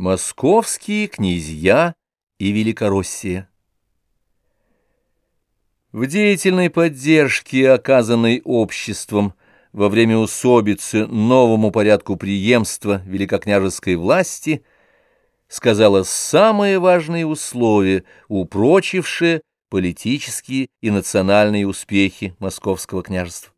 Московские князья и Великороссия В деятельной поддержке, оказанной обществом во время усобицы новому порядку преемства великокняжеской власти, сказала самые важные условия, упрочившие политические и национальные успехи московского княжества.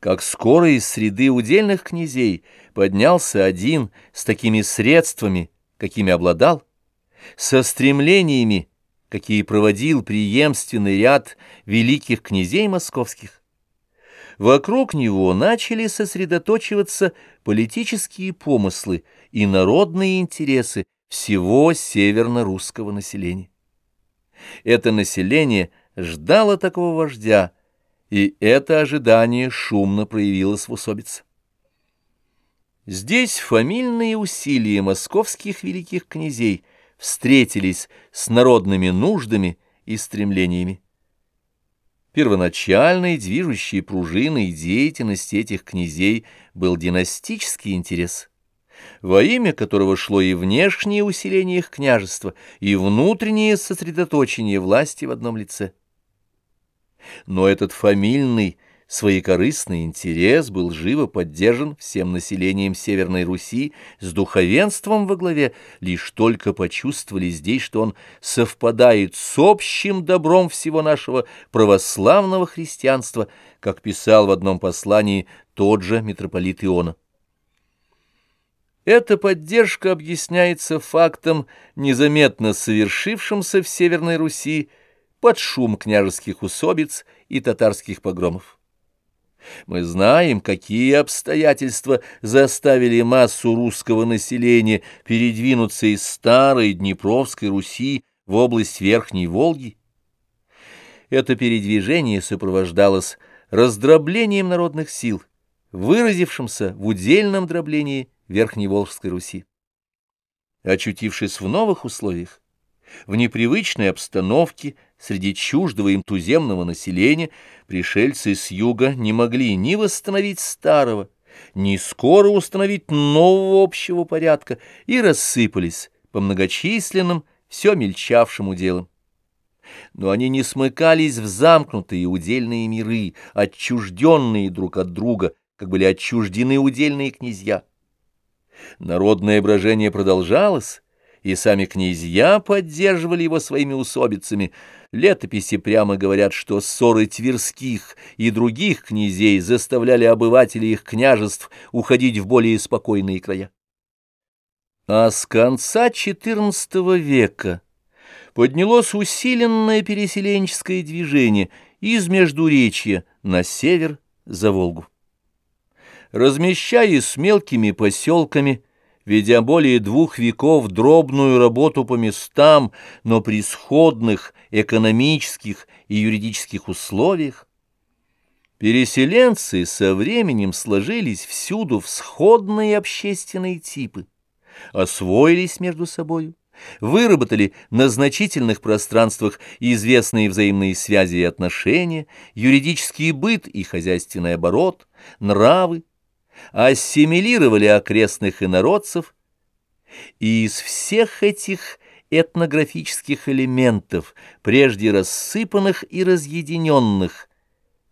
Как скоро из среды удельных князей поднялся один с такими средствами, какими обладал, со стремлениями, какие проводил преемственный ряд великих князей московских, вокруг него начали сосредоточиваться политические помыслы и народные интересы всего северно-русского населения. Это население ждало такого вождя, и это ожидание шумно проявилось в усобице. Здесь фамильные усилия московских великих князей встретились с народными нуждами и стремлениями. Первоначальной движущей пружиной деятельности этих князей был династический интерес, во имя которого шло и внешнее усиление их княжества, и внутреннее сосредоточение власти в одном лице. Но этот фамильный, своекорыстный интерес был живо поддержан всем населением Северной Руси с духовенством во главе, лишь только почувствовали здесь, что он совпадает с общим добром всего нашего православного христианства, как писал в одном послании тот же митрополит Иона. Эта поддержка объясняется фактом, незаметно совершившимся в Северной Руси, под шум княжеских усобиц и татарских погромов. Мы знаем, какие обстоятельства заставили массу русского населения передвинуться из старой Днепровской Руси в область Верхней Волги. Это передвижение сопровождалось раздроблением народных сил, выразившимся в удельном дроблении Верхней Волжской Руси. Очутившись в новых условиях, в непривычной обстановке, среди чуждого им туземного населения, пришельцы с юга не могли ни восстановить старого, ни скоро установить нового общего порядка и рассыпались по многочисленным, все мельчавшим уделам. Но они не смыкались в замкнутые удельные миры, отчужденные друг от друга, как были отчуждены удельные князья. Народное брожение продолжалось, и сами князья поддерживали его своими усобицами. Летописи прямо говорят, что ссоры тверских и других князей заставляли обывателей их княжеств уходить в более спокойные края. А с конца XIV века поднялось усиленное переселенческое движение из Междуречья на север за Волгу. Размещаясь мелкими поселками, ведя более двух веков дробную работу по местам, но при сходных экономических и юридических условиях, переселенцы со временем сложились всюду в сходные общественные типы, освоились между собой, выработали на значительных пространствах известные взаимные связи и отношения, юридический быт и хозяйственный оборот, нравы, ассимилировали окрестных инородцев, и из всех этих этнографических элементов, прежде рассыпанных и разъединенных,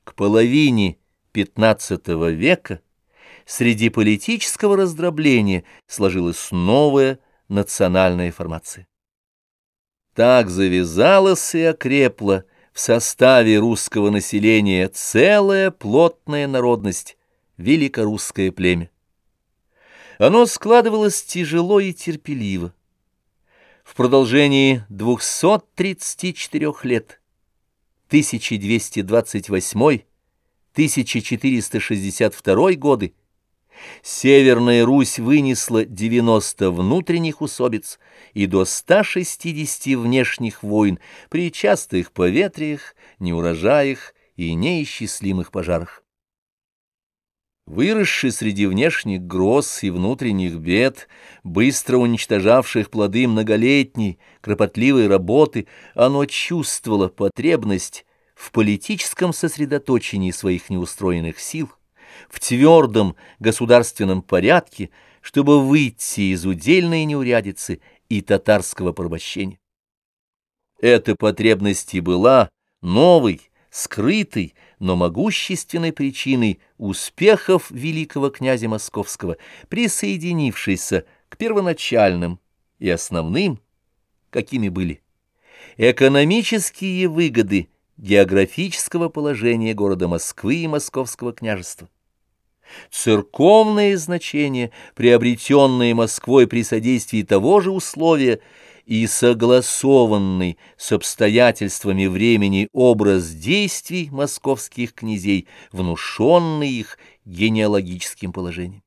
к половине XV века среди политического раздробления сложилась новая национальная формация. Так завязалась и окрепла в составе русского населения целая плотная народность, великорусское племя. Оно складывалось тяжело и терпеливо. В продолжении 234 лет, 1228-1462 годы, Северная Русь вынесла 90 внутренних усобиц и до 160 внешних войн при частых поветриях, неурожаях и неисчислимых пожарах. Выросший среди внешних гроз и внутренних бед, быстро уничтожавших плоды многолетней, кропотливой работы, оно чувствовало потребность в политическом сосредоточении своих неустроенных сил, в твердом государственном порядке, чтобы выйти из удельной неурядицы и татарского порабощения. Эта потребность и была новой, скрытой, но могущественной причиной успехов великого князя Московского, присоединившейся к первоначальным и основным, какими были экономические выгоды географического положения города Москвы и Московского княжества. Церковное значение, приобретенное Москвой при содействии того же условия, и согласованный с обстоятельствами времени образ действий московских князей, внушенный их генеалогическим положением.